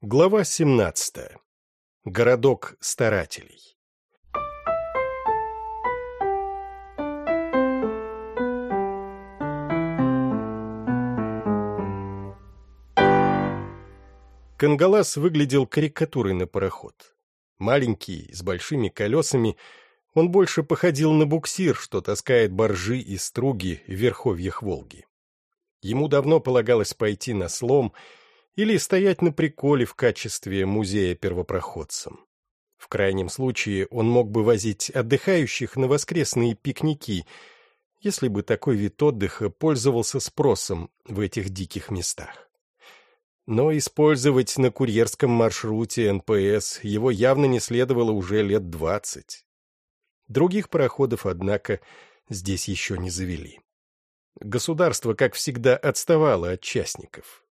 Глава 17. Городок старателей. Кангалас выглядел карикатурой на пароход. Маленький, с большими колесами, он больше походил на буксир, что таскает боржи и струги в верховьях Волги. Ему давно полагалось пойти на слом или стоять на приколе в качестве музея первопроходцам. В крайнем случае он мог бы возить отдыхающих на воскресные пикники, если бы такой вид отдыха пользовался спросом в этих диких местах. Но использовать на курьерском маршруте НПС его явно не следовало уже лет двадцать. Других пароходов, однако, здесь еще не завели. Государство, как всегда, отставало от частников.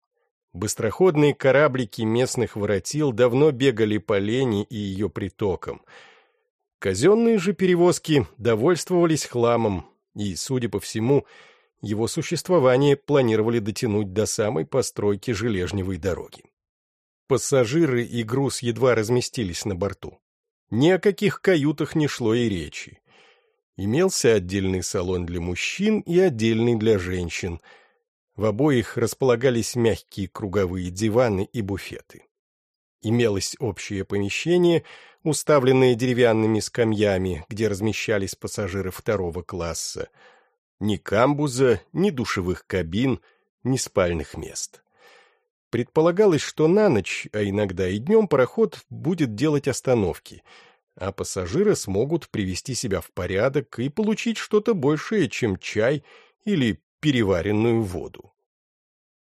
Быстроходные кораблики местных воротил давно бегали по Лени и ее притокам. Казенные же перевозки довольствовались хламом, и, судя по всему, его существование планировали дотянуть до самой постройки железневой дороги. Пассажиры и груз едва разместились на борту. Ни о каких каютах не шло и речи. Имелся отдельный салон для мужчин и отдельный для женщин — в обоих располагались мягкие круговые диваны и буфеты. Имелось общее помещение, уставленное деревянными скамьями, где размещались пассажиры второго класса. Ни камбуза, ни душевых кабин, ни спальных мест. Предполагалось, что на ночь, а иногда и днем пароход будет делать остановки, а пассажиры смогут привести себя в порядок и получить что-то большее, чем чай или переваренную воду.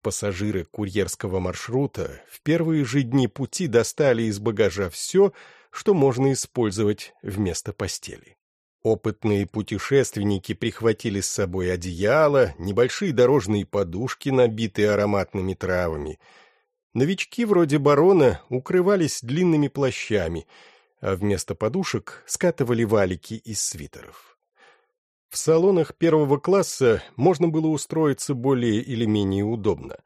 Пассажиры курьерского маршрута в первые же дни пути достали из багажа все, что можно использовать вместо постели. Опытные путешественники прихватили с собой одеяло, небольшие дорожные подушки, набитые ароматными травами. Новички вроде барона укрывались длинными плащами, а вместо подушек скатывали валики из свитеров. В салонах первого класса можно было устроиться более или менее удобно.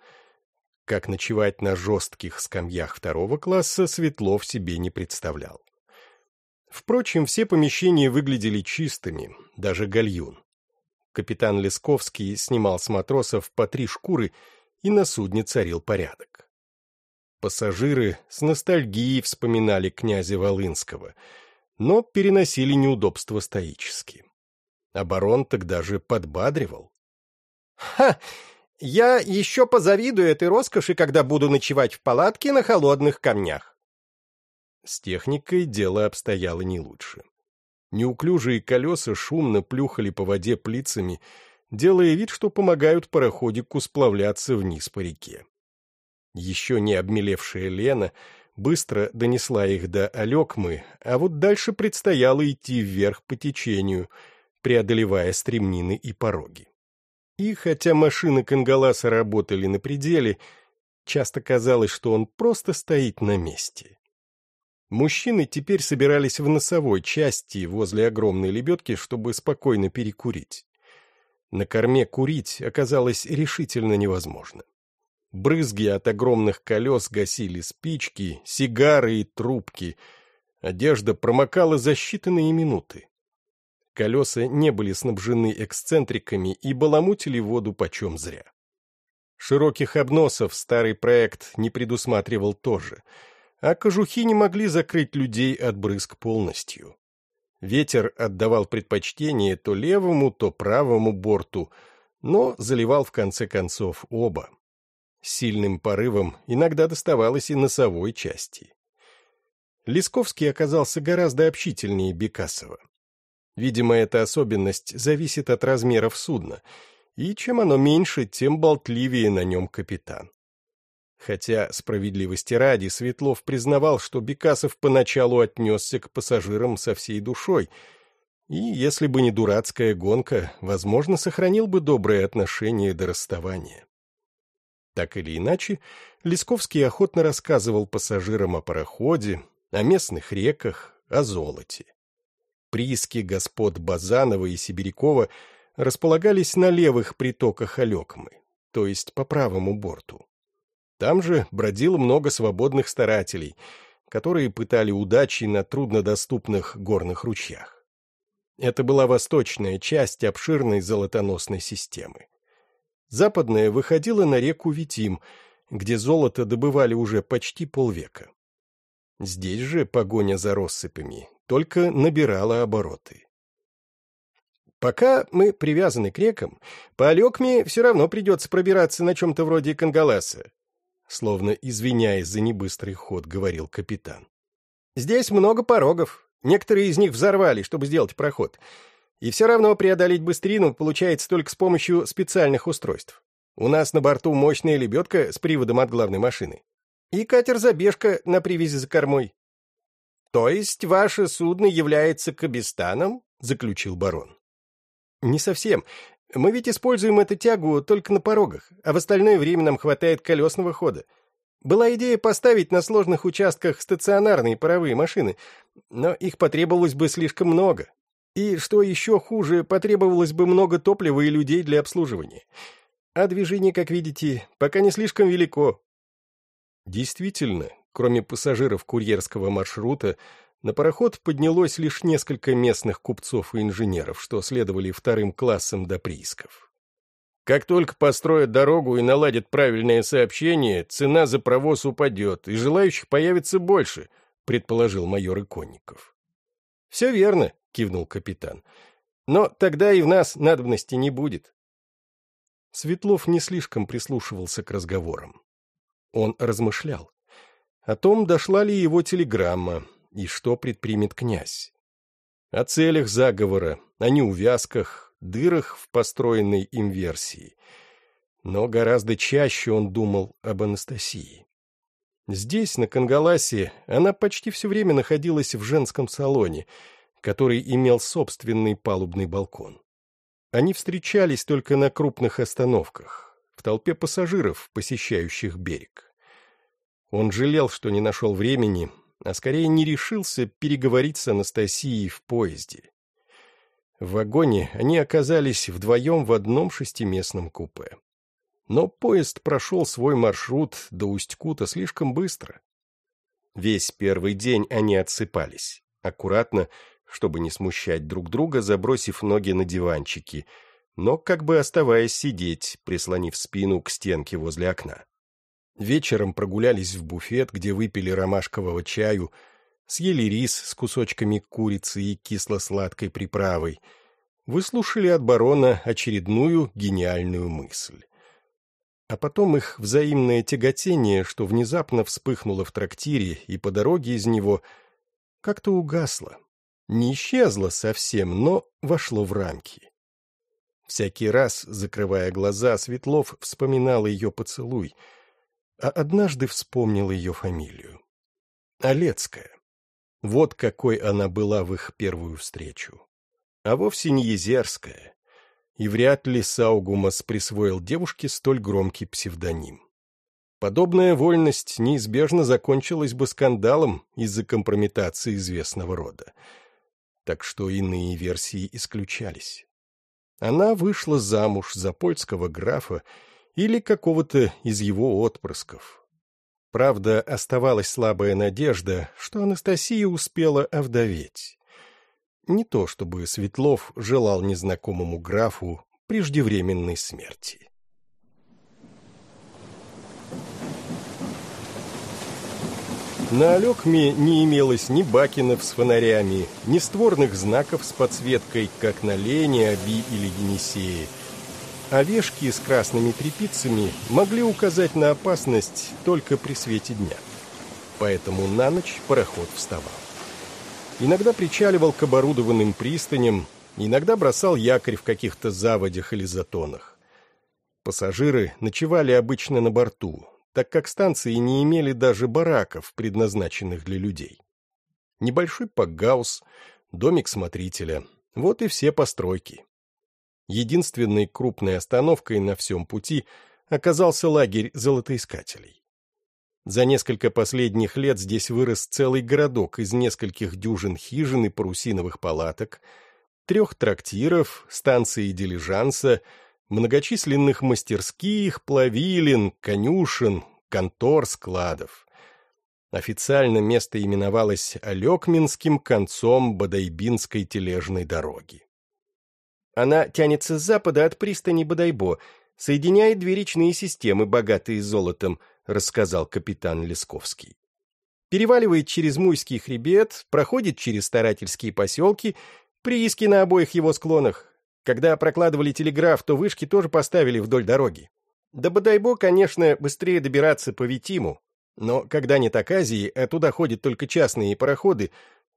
Как ночевать на жестких скамьях второго класса Светлов себе не представлял. Впрочем, все помещения выглядели чистыми, даже гальюн. Капитан Лесковский снимал с матросов по три шкуры, и на судне царил порядок. Пассажиры с ностальгией вспоминали князя Волынского, но переносили неудобства стоически а барон тогда же подбадривал. «Ха! Я еще позавидую этой роскоши, когда буду ночевать в палатке на холодных камнях!» С техникой дело обстояло не лучше. Неуклюжие колеса шумно плюхали по воде плицами, делая вид, что помогают пароходику сплавляться вниз по реке. Еще не обмелевшая Лена быстро донесла их до Алекмы, а вот дальше предстояло идти вверх по течению — преодолевая стремнины и пороги. И хотя машины Кангаласа работали на пределе, часто казалось, что он просто стоит на месте. Мужчины теперь собирались в носовой части возле огромной лебедки, чтобы спокойно перекурить. На корме курить оказалось решительно невозможно. Брызги от огромных колес гасили спички, сигары и трубки. Одежда промокала за считанные минуты. Колеса не были снабжены эксцентриками и баламутили воду почем зря. Широких обносов старый проект не предусматривал тоже, а кожухи не могли закрыть людей от брызг полностью. Ветер отдавал предпочтение то левому, то правому борту, но заливал в конце концов оба. Сильным порывом иногда доставалось и носовой части. Лисковский оказался гораздо общительнее Бекасова. Видимо, эта особенность зависит от размеров судна, и чем оно меньше, тем болтливее на нем капитан. Хотя, справедливости ради, Светлов признавал, что Бекасов поначалу отнесся к пассажирам со всей душой, и, если бы не дурацкая гонка, возможно, сохранил бы доброе отношение до расставания. Так или иначе, Лесковский охотно рассказывал пассажирам о пароходе, о местных реках, о золоте. Прииски господ Базанова и Сибирякова располагались на левых притоках Алекмы, то есть по правому борту. Там же бродило много свободных старателей, которые пытали удачи на труднодоступных горных ручьях. Это была восточная часть обширной золотоносной системы. Западная выходила на реку Витим, где золото добывали уже почти полвека. Здесь же погоня за россыпями только набирала обороты. Пока мы привязаны к рекам, по Алекме все равно придется пробираться на чем-то вроде Кангаласа, словно извиняясь за небыстрый ход, говорил капитан. Здесь много порогов, некоторые из них взорвали, чтобы сделать проход, и все равно преодолеть быстрину получается только с помощью специальных устройств. У нас на борту мощная лебедка с приводом от главной машины. И катер-забежка на привязи за кормой. — То есть ваше судно является Кабистаном? — заключил барон. Не совсем. Мы ведь используем эту тягу только на порогах, а в остальное время нам хватает колесного хода. Была идея поставить на сложных участках стационарные паровые машины, но их потребовалось бы слишком много. И, что еще хуже, потребовалось бы много топлива и людей для обслуживания. А движение, как видите, пока не слишком велико. Действительно, кроме пассажиров курьерского маршрута, на пароход поднялось лишь несколько местных купцов и инженеров, что следовали вторым классом до приисков. Как только построят дорогу и наладят правильное сообщение, цена за провоз упадет, и желающих появится больше, предположил майор Иконников. Все верно, кивнул капитан. Но тогда и в нас надобности не будет. Светлов не слишком прислушивался к разговорам. Он размышлял. О том, дошла ли его телеграмма, и что предпримет князь. О целях заговора, о неувязках, дырах в построенной им версии. Но гораздо чаще он думал об Анастасии. Здесь, на Кангаласе, она почти все время находилась в женском салоне, который имел собственный палубный балкон. Они встречались только на крупных остановках, в толпе пассажиров, посещающих берег. Он жалел, что не нашел времени, а скорее не решился переговорить с Анастасией в поезде. В вагоне они оказались вдвоем в одном шестиместном купе. Но поезд прошел свой маршрут до Усть-Кута слишком быстро. Весь первый день они отсыпались, аккуратно, чтобы не смущать друг друга, забросив ноги на диванчики, но как бы оставаясь сидеть, прислонив спину к стенке возле окна. Вечером прогулялись в буфет, где выпили ромашкового чаю, съели рис с кусочками курицы и кисло-сладкой приправой, выслушали от барона очередную гениальную мысль. А потом их взаимное тяготение, что внезапно вспыхнуло в трактире и по дороге из него, как-то угасло. Не исчезло совсем, но вошло в рамки. Всякий раз, закрывая глаза, Светлов вспоминал ее поцелуй — а однажды вспомнил ее фамилию. Олецкая. Вот какой она была в их первую встречу. А вовсе не Езерская. И вряд ли Саугумас присвоил девушке столь громкий псевдоним. Подобная вольность неизбежно закончилась бы скандалом из-за компрометации известного рода. Так что иные версии исключались. Она вышла замуж за польского графа или какого-то из его отпрысков. Правда, оставалась слабая надежда, что Анастасия успела овдоветь. Не то чтобы Светлов желал незнакомому графу преждевременной смерти. На Алекме не имелось ни бакенов с фонарями, ни створных знаков с подсветкой, как на Лене, Аби или Енисее — Овешки с красными трепицами могли указать на опасность только при свете дня. Поэтому на ночь пароход вставал. Иногда причаливал к оборудованным пристаням, иногда бросал якорь в каких-то заводях или затонах. Пассажиры ночевали обычно на борту, так как станции не имели даже бараков, предназначенных для людей. Небольшой пакгаус, домик смотрителя — вот и все постройки. Единственной крупной остановкой на всем пути оказался лагерь золотоискателей. За несколько последних лет здесь вырос целый городок из нескольких дюжин хижин и парусиновых палаток, трех трактиров, станции дилижанса, многочисленных мастерских, плавилин, конюшен, контор, складов. Официально место именовалось Алекминским концом Бадайбинской тележной дороги. Она тянется с запада от пристани Бадайбо, соединяет две речные системы, богатые золотом, рассказал капитан Лесковский. Переваливает через Муйский хребет, проходит через старательские поселки, прииски на обоих его склонах. Когда прокладывали телеграф, то вышки тоже поставили вдоль дороги. До Бадайбо, конечно, быстрее добираться по Витиму, но когда нет оказии, а туда ходят только частные пароходы,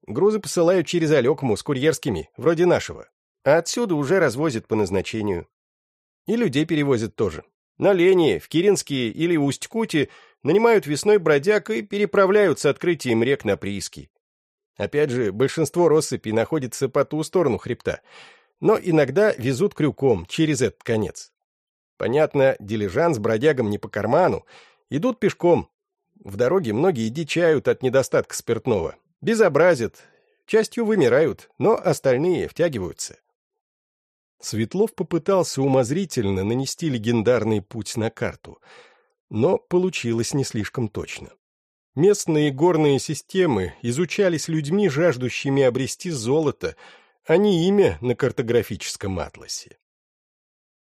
грузы посылают через Алекму с курьерскими, вроде нашего. А отсюда уже развозят по назначению. И людей перевозят тоже. На Лени, в Киринские или Усть-Кути нанимают весной бродяг и переправляют с открытием рек на прииски. Опять же, большинство россыпей находится по ту сторону хребта, но иногда везут крюком через этот конец. Понятно, дилижанс бродягам не по карману, идут пешком. В дороге многие дичают от недостатка спиртного, безобразят, частью вымирают, но остальные втягиваются. Светлов попытался умозрительно нанести легендарный путь на карту, но получилось не слишком точно. Местные горные системы изучались людьми, жаждущими обрести золото, а не имя на картографическом атласе.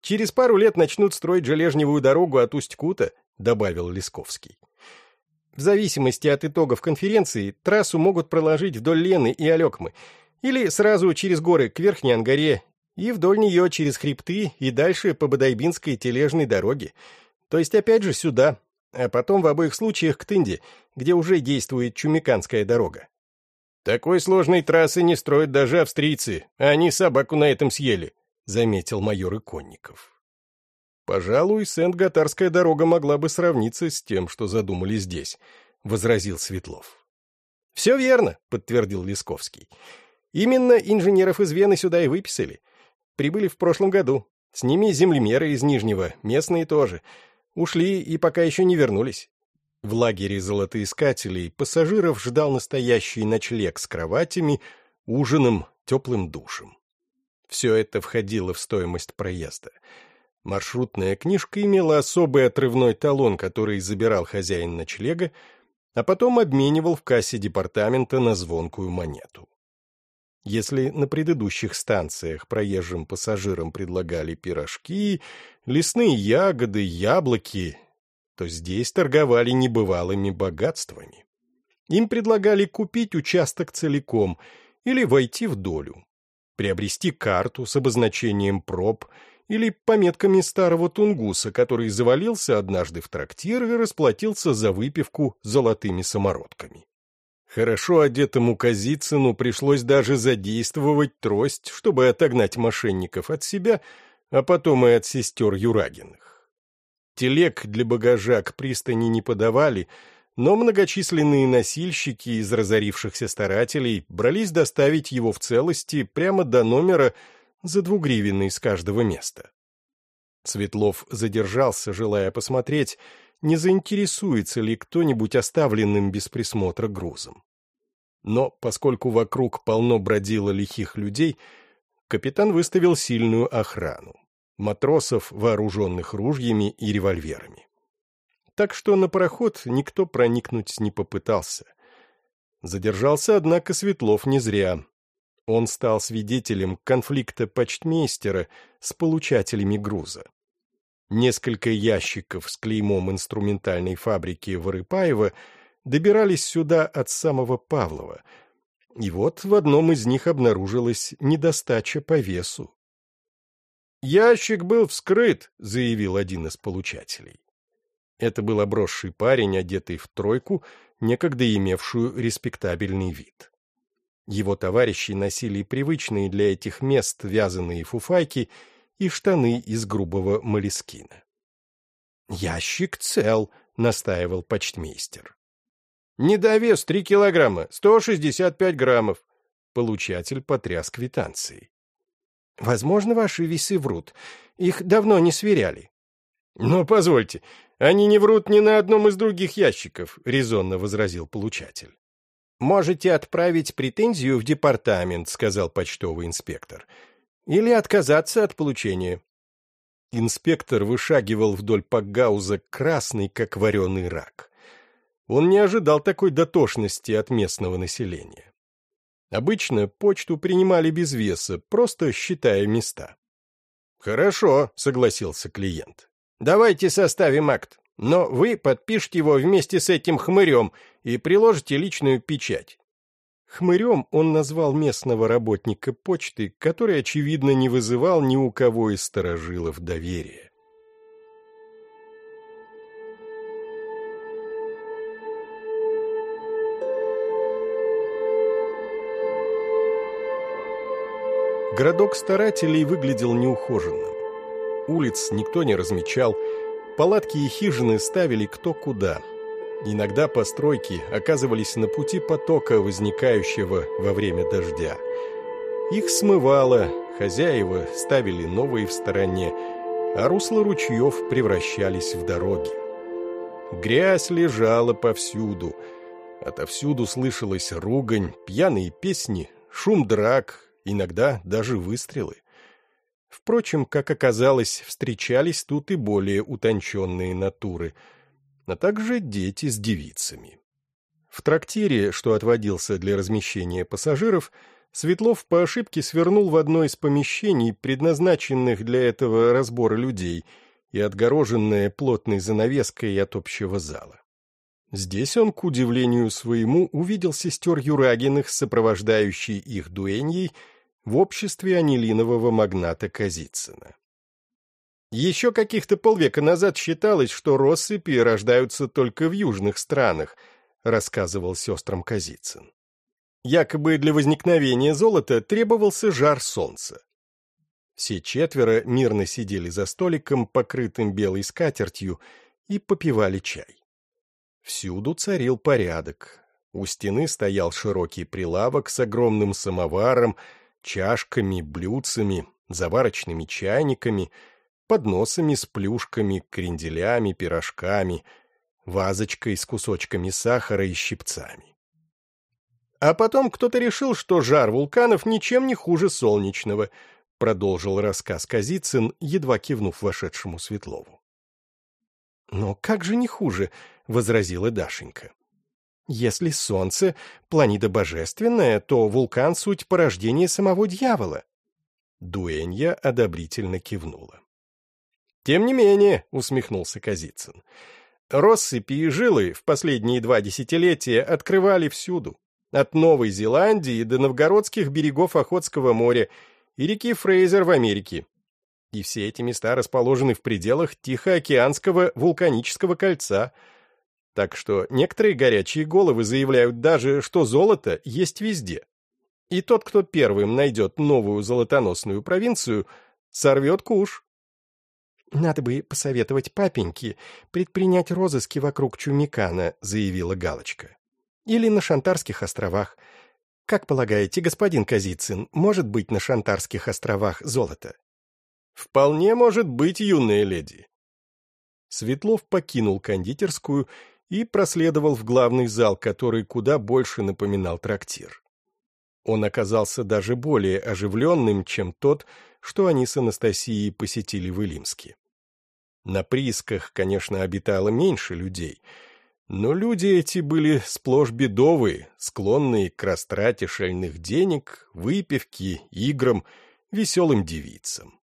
«Через пару лет начнут строить железневую дорогу от Усть-Кута», — добавил Лесковский. «В зависимости от итогов конференции трассу могут проложить вдоль Лены и Алекмы, или сразу через горы к Верхней Ангаре и вдоль нее через хребты и дальше по Бадайбинской тележной дороге. То есть опять же сюда, а потом в обоих случаях к Тынде, где уже действует Чумиканская дорога. «Такой сложной трассы не строят даже австрийцы, они собаку на этом съели», — заметил майор Иконников. «Пожалуй, Сент-Гатарская дорога могла бы сравниться с тем, что задумали здесь», — возразил Светлов. «Все верно», — подтвердил Лесковский. «Именно инженеров из Вены сюда и выписали прибыли в прошлом году. С ними землемеры из Нижнего, местные тоже. Ушли и пока еще не вернулись. В лагере золотоискателей пассажиров ждал настоящий ночлег с кроватями, ужином, теплым душем. Все это входило в стоимость проезда. Маршрутная книжка имела особый отрывной талон, который забирал хозяин ночлега, а потом обменивал в кассе департамента на звонкую монету. Если на предыдущих станциях проезжим пассажирам предлагали пирожки, лесные ягоды, яблоки, то здесь торговали небывалыми богатствами. Им предлагали купить участок целиком или войти в долю, приобрести карту с обозначением проб или пометками старого тунгуса, который завалился однажды в трактир и расплатился за выпивку золотыми самородками. Хорошо одетому Казицыну пришлось даже задействовать трость, чтобы отогнать мошенников от себя, а потом и от сестер Юрагиных. Телег для багажа к пристани не подавали, но многочисленные носильщики из разорившихся старателей брались доставить его в целости прямо до номера за двугривенный с каждого места. Светлов задержался, желая посмотреть, не заинтересуется ли кто-нибудь оставленным без присмотра грузом. Но поскольку вокруг полно бродило лихих людей, капитан выставил сильную охрану — матросов, вооруженных ружьями и револьверами. Так что на пароход никто проникнуть не попытался. Задержался, однако, Светлов не зря. Он стал свидетелем конфликта почтмейстера с получателями груза. Несколько ящиков с клеймом инструментальной фабрики Ворыпаева добирались сюда от самого Павлова, и вот в одном из них обнаружилась недостача по весу. «Ящик был вскрыт», — заявил один из получателей. Это был обросший парень, одетый в тройку, некогда имевшую респектабельный вид. Его товарищи носили привычные для этих мест вязаные фуфайки — и штаны из грубого молескина. «Ящик цел», — настаивал почтмейстер. «Недовес три килограмма, сто шестьдесят пять граммов». Получатель потряс квитанцией. «Возможно, ваши весы врут. Их давно не сверяли». «Но позвольте, они не врут ни на одном из других ящиков», — резонно возразил получатель. «Можете отправить претензию в департамент», — сказал почтовый инспектор или отказаться от получения. Инспектор вышагивал вдоль Пакгауза красный, как вареный рак. Он не ожидал такой дотошности от местного населения. Обычно почту принимали без веса, просто считая места. «Хорошо», — согласился клиент. «Давайте составим акт, но вы подпишите его вместе с этим хмырем и приложите личную печать. Хмырем он назвал местного работника почты, который, очевидно, не вызывал ни у кого из сторожилов доверия. Городок старателей выглядел неухоженным. Улиц никто не размечал, палатки и хижины ставили кто куда — Иногда постройки оказывались на пути потока, возникающего во время дождя. Их смывало, хозяева ставили новые в стороне, а русла ручьев превращались в дороги. Грязь лежала повсюду. Отовсюду слышалась ругань, пьяные песни, шум драк, иногда даже выстрелы. Впрочем, как оказалось, встречались тут и более утонченные натуры — а также дети с девицами. В трактире, что отводился для размещения пассажиров, Светлов по ошибке свернул в одно из помещений, предназначенных для этого разбора людей, и отгороженное плотной занавеской от общего зала. Здесь он, к удивлению своему, увидел сестер Юрагиных, сопровождающей их дуэньей, в обществе анилинового магната Казицына. Еще каких-то полвека назад считалось, что россыпи рождаются только в южных странах, рассказывал сестрам Казицын. Якобы для возникновения золота требовался жар солнца. Все четверо мирно сидели за столиком, покрытым белой скатертью, и попивали чай. Всюду царил порядок. У стены стоял широкий прилавок с огромным самоваром, чашками, блюдцами, заварочными чайниками — подносами с плюшками, кренделями, пирожками, вазочкой с кусочками сахара и щипцами. А потом кто-то решил, что жар вулканов ничем не хуже солнечного, продолжил рассказ Казицын, едва кивнув вошедшему Светлову. «Но как же не хуже?» — возразила Дашенька. «Если солнце — планета божественная, то вулкан — суть порождения самого дьявола». Дуэнья одобрительно кивнула. «Тем не менее», — усмехнулся Казицын, — «россыпи и жилы в последние два десятилетия открывали всюду, от Новой Зеландии до новгородских берегов Охотского моря и реки Фрейзер в Америке. И все эти места расположены в пределах Тихоокеанского вулканического кольца, так что некоторые горячие головы заявляют даже, что золото есть везде. И тот, кто первым найдет новую золотоносную провинцию, сорвет куш. «Надо бы посоветовать папеньке предпринять розыски вокруг Чумикана», — заявила Галочка. «Или на Шантарских островах. Как полагаете, господин Казицын, может быть на Шантарских островах золото?» «Вполне может быть, юная леди». Светлов покинул кондитерскую и проследовал в главный зал, который куда больше напоминал трактир. Он оказался даже более оживленным, чем тот, что они с Анастасией посетили в Илимске. На приисках, конечно, обитало меньше людей, но люди эти были сплошь бедовые, склонные к растрате шальных денег, выпивке, играм, веселым девицам.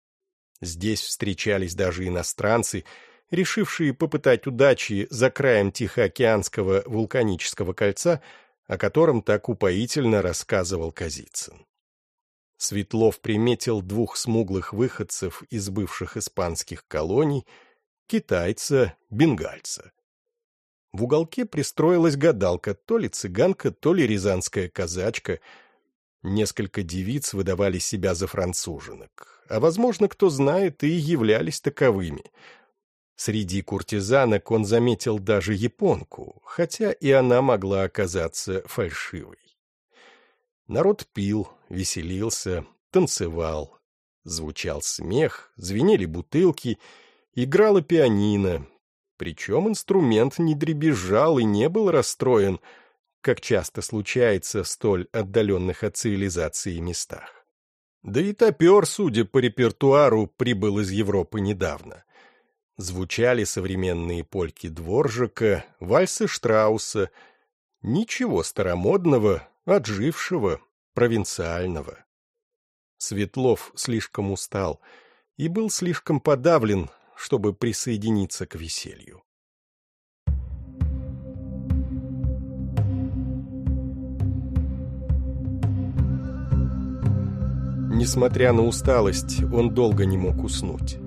Здесь встречались даже иностранцы, решившие попытать удачи за краем Тихоокеанского вулканического кольца, о котором так упоительно рассказывал Казицын. Светлов приметил двух смуглых выходцев из бывших испанских колоний, китайца, бенгальца. В уголке пристроилась гадалка, то ли цыганка, то ли рязанская казачка. Несколько девиц выдавали себя за француженок, а, возможно, кто знает, и являлись таковыми. Среди куртизанок он заметил даже японку, хотя и она могла оказаться фальшивой. Народ пил, веселился, танцевал. Звучал смех, звенели бутылки, играла пианино. Причем инструмент не дребезжал и не был расстроен, как часто случается в столь отдаленных от цивилизации местах. Да и топер, судя по репертуару, прибыл из Европы недавно. Звучали современные польки Дворжика, вальсы Штрауса. Ничего старомодного, отжившего, провинциального. Светлов слишком устал и был слишком подавлен, чтобы присоединиться к веселью. Несмотря на усталость, он долго не мог уснуть.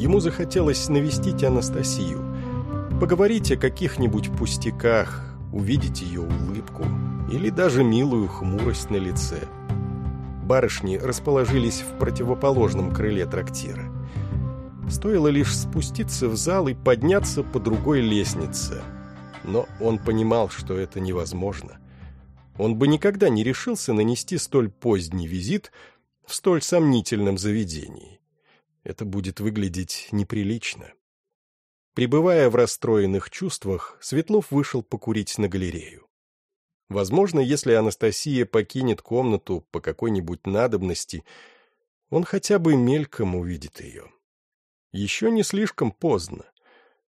Ему захотелось навестить Анастасию, поговорить о каких-нибудь пустяках, увидеть ее улыбку или даже милую хмурость на лице. Барышни расположились в противоположном крыле трактира. Стоило лишь спуститься в зал и подняться по другой лестнице. Но он понимал, что это невозможно. Он бы никогда не решился нанести столь поздний визит в столь сомнительном заведении. Это будет выглядеть неприлично. Пребывая в расстроенных чувствах, Светлов вышел покурить на галерею. Возможно, если Анастасия покинет комнату по какой-нибудь надобности, он хотя бы мельком увидит ее. Еще не слишком поздно.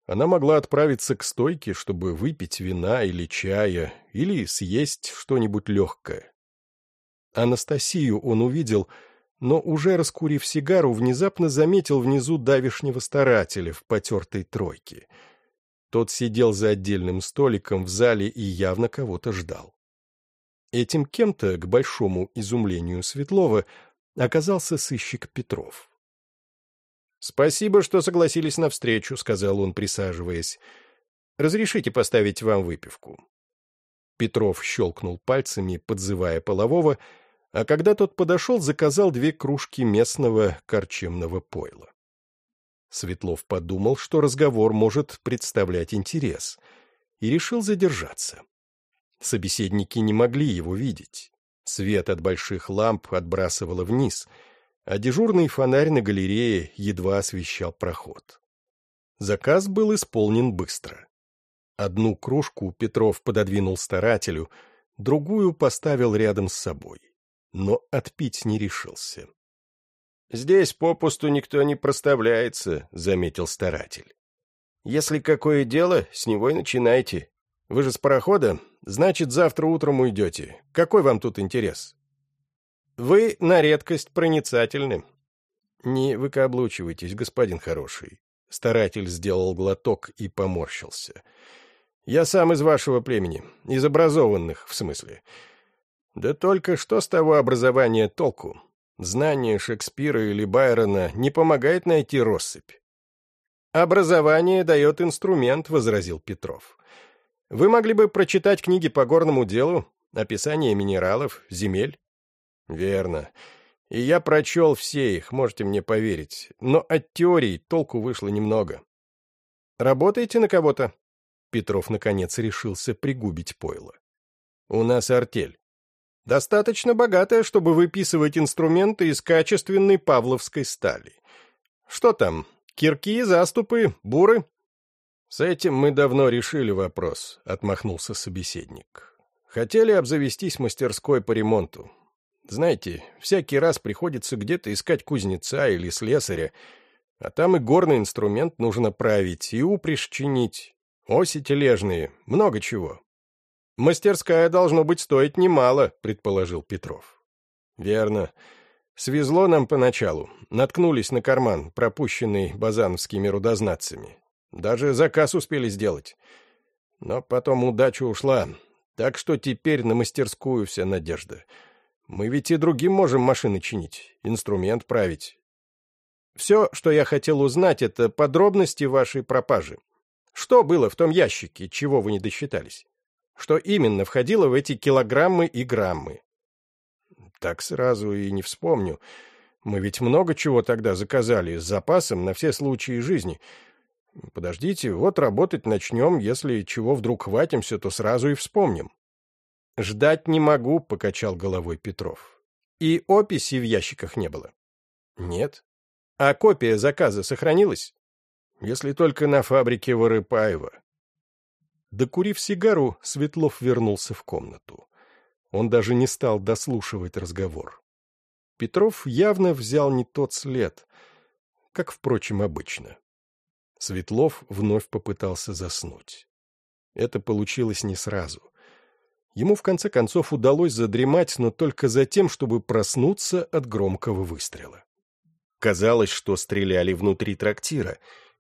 Она могла отправиться к стойке, чтобы выпить вина или чая, или съесть что-нибудь легкое. Анастасию он увидел но уже раскурив сигару, внезапно заметил внизу давишнего старателя в потертой тройке. Тот сидел за отдельным столиком в зале и явно кого-то ждал. Этим кем-то, к большому изумлению Светлова, оказался сыщик Петров. «Спасибо, что согласились на встречу», — сказал он, присаживаясь. «Разрешите поставить вам выпивку». Петров щелкнул пальцами, подзывая полового, — а когда тот подошел, заказал две кружки местного корчемного пойла. Светлов подумал, что разговор может представлять интерес, и решил задержаться. Собеседники не могли его видеть. Свет от больших ламп отбрасывало вниз, а дежурный фонарь на галерее едва освещал проход. Заказ был исполнен быстро. Одну кружку Петров пододвинул старателю, другую поставил рядом с собой но отпить не решился. «Здесь попусту никто не проставляется», — заметил старатель. «Если какое дело, с него и начинайте. Вы же с парохода, значит, завтра утром уйдете. Какой вам тут интерес?» «Вы на редкость проницательны». «Не выкаблучивайтесь, господин хороший». Старатель сделал глоток и поморщился. «Я сам из вашего племени, из образованных, в смысле. Да только что с того образования толку? Знание Шекспира или Байрона не помогает найти россыпь. «Образование дает инструмент», — возразил Петров. «Вы могли бы прочитать книги по горному делу, описание минералов, земель?» «Верно. И я прочел все их, можете мне поверить. Но от теорий толку вышло немного». «Работаете на кого-то?» Петров, наконец, решился пригубить пойло. «У нас артель. Достаточно богатая, чтобы выписывать инструменты из качественной павловской стали. Что там? Кирки, заступы, буры? С этим мы давно решили вопрос, отмахнулся собеседник. Хотели обзавестись мастерской по ремонту. Знаете, всякий раз приходится где-то искать кузнеца или слесаря, а там и горный инструмент нужно править, и упряжь чинить, оси тележные, много чего. «Мастерская, должно быть, стоить немало», — предположил Петров. «Верно. Свезло нам поначалу. Наткнулись на карман, пропущенный базановскими рудознатцами. Даже заказ успели сделать. Но потом удача ушла, так что теперь на мастерскую вся надежда. Мы ведь и другим можем машины чинить, инструмент править. Все, что я хотел узнать, это подробности вашей пропажи. Что было в том ящике, чего вы не досчитались?» Что именно входило в эти килограммы и граммы? Так сразу и не вспомню. Мы ведь много чего тогда заказали с запасом на все случаи жизни. Подождите, вот работать начнем, если чего вдруг хватимся, то сразу и вспомним. «Ждать не могу», — покачал головой Петров. «И описи в ящиках не было?» «Нет». «А копия заказа сохранилась?» «Если только на фабрике Вырыпаева. Докурив сигару, Светлов вернулся в комнату. Он даже не стал дослушивать разговор. Петров явно взял не тот след, как, впрочем, обычно. Светлов вновь попытался заснуть. Это получилось не сразу. Ему, в конце концов, удалось задремать, но только за тем, чтобы проснуться от громкого выстрела. Казалось, что стреляли внутри трактира,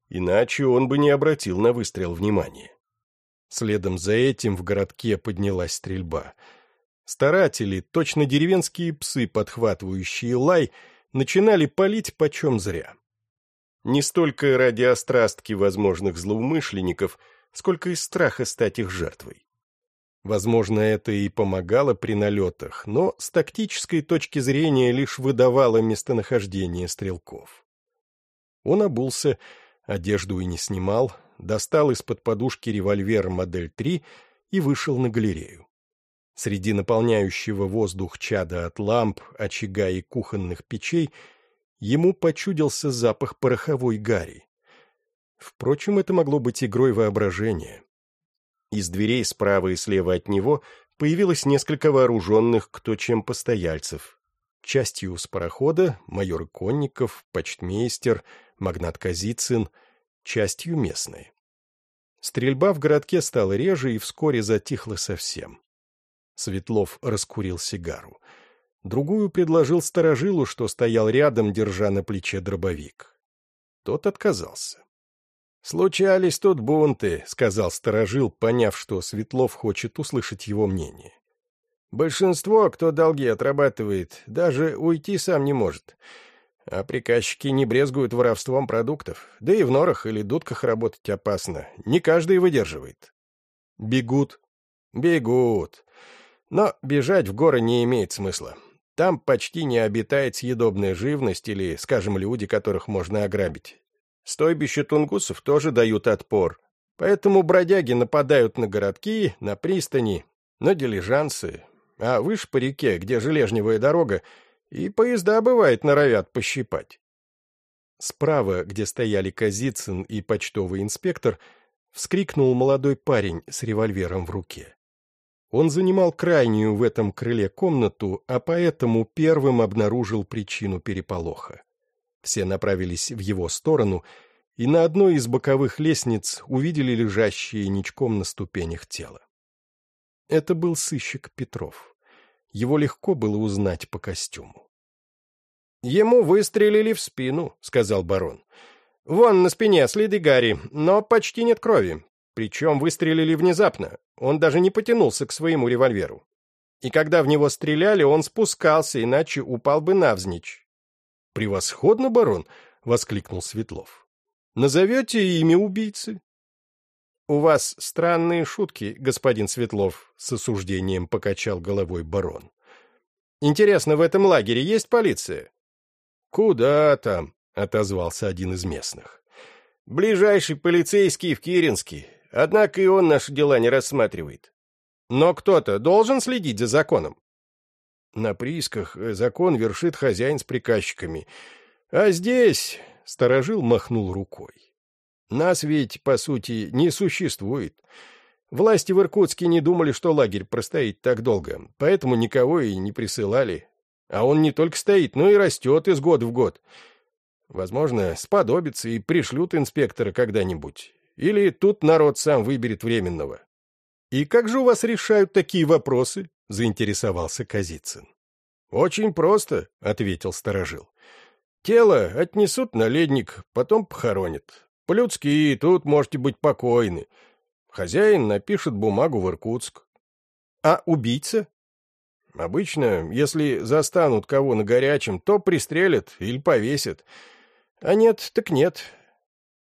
иначе он бы не обратил на выстрел внимания. Следом за этим в городке поднялась стрельба. Старатели, точно деревенские псы, подхватывающие лай, начинали палить почем зря. Не столько ради острастки возможных злоумышленников, сколько из страха стать их жертвой. Возможно, это и помогало при налетах, но с тактической точки зрения лишь выдавало местонахождение стрелков. Он обулся, одежду и не снимал, достал из-под подушки револьвер модель 3 и вышел на галерею. Среди наполняющего воздух чада от ламп, очага и кухонных печей ему почудился запах пороховой гари. Впрочем, это могло быть игрой воображения. Из дверей справа и слева от него появилось несколько вооруженных кто чем постояльцев. Частью с парохода майор Конников, почтмейстер, магнат Казицын, частью местные. Стрельба в городке стала реже и вскоре затихла совсем. Светлов раскурил сигару. Другую предложил сторожилу, что стоял рядом, держа на плече дробовик. Тот отказался. «Случались тут бунты», — сказал сторожил, поняв, что Светлов хочет услышать его мнение. «Большинство, кто долги отрабатывает, даже уйти сам не может. А приказчики не брезгуют воровством продуктов. Да и в норах или дудках работать опасно. Не каждый выдерживает». «Бегут». «Бегут. Но бежать в горы не имеет смысла. Там почти не обитает съедобная живность или, скажем, люди, которых можно ограбить. Стойбища тунгусов тоже дают отпор, поэтому бродяги нападают на городки, на пристани, на дилижансы, а выше по реке, где железневая дорога, и поезда, бывает, норовят пощипать. Справа, где стояли Казицын и почтовый инспектор, вскрикнул молодой парень с револьвером в руке. Он занимал крайнюю в этом крыле комнату, а поэтому первым обнаружил причину переполоха. Все направились в его сторону, и на одной из боковых лестниц увидели лежащее ничком на ступенях тело. Это был сыщик Петров. Его легко было узнать по костюму. «Ему выстрелили в спину», — сказал барон. «Вон на спине следы Гарри, но почти нет крови. Причем выстрелили внезапно. Он даже не потянулся к своему револьверу. И когда в него стреляли, он спускался, иначе упал бы навзничь. «Превосходно, барон!» — воскликнул Светлов. «Назовете имя убийцы?» «У вас странные шутки, господин Светлов», — с осуждением покачал головой барон. «Интересно, в этом лагере есть полиция?» «Куда там?» — отозвался один из местных. «Ближайший полицейский в Киринске, однако и он наши дела не рассматривает. Но кто-то должен следить за законом. На приисках э, закон вершит хозяин с приказчиками. А здесь сторожил махнул рукой. Нас ведь, по сути, не существует. Власти в Иркутске не думали, что лагерь простоит так долго, поэтому никого и не присылали. А он не только стоит, но и растет из года в год. Возможно, сподобится и пришлют инспектора когда-нибудь. Или тут народ сам выберет временного. И как же у вас решают такие вопросы? заинтересовался Казицын. «Очень просто», — ответил сторожил. «Тело отнесут на ледник, потом похоронят. По-людски тут можете быть покойны. Хозяин напишет бумагу в Иркутск». «А убийца?» «Обычно, если застанут кого на горячем, то пристрелят или повесят. А нет, так нет».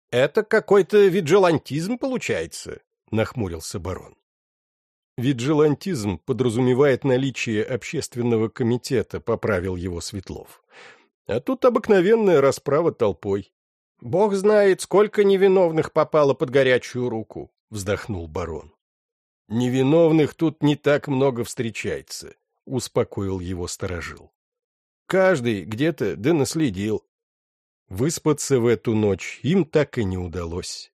«Это какой-то виджелантизм получается», — нахмурился барон. Виджилантизм подразумевает наличие общественного комитета, поправил его Светлов. А тут обыкновенная расправа толпой. Бог знает, сколько невиновных попало под горячую руку, вздохнул барон. Невиновных тут не так много встречается, успокоил его сторожил. Каждый где-то да наследил. Выспаться в эту ночь им так и не удалось.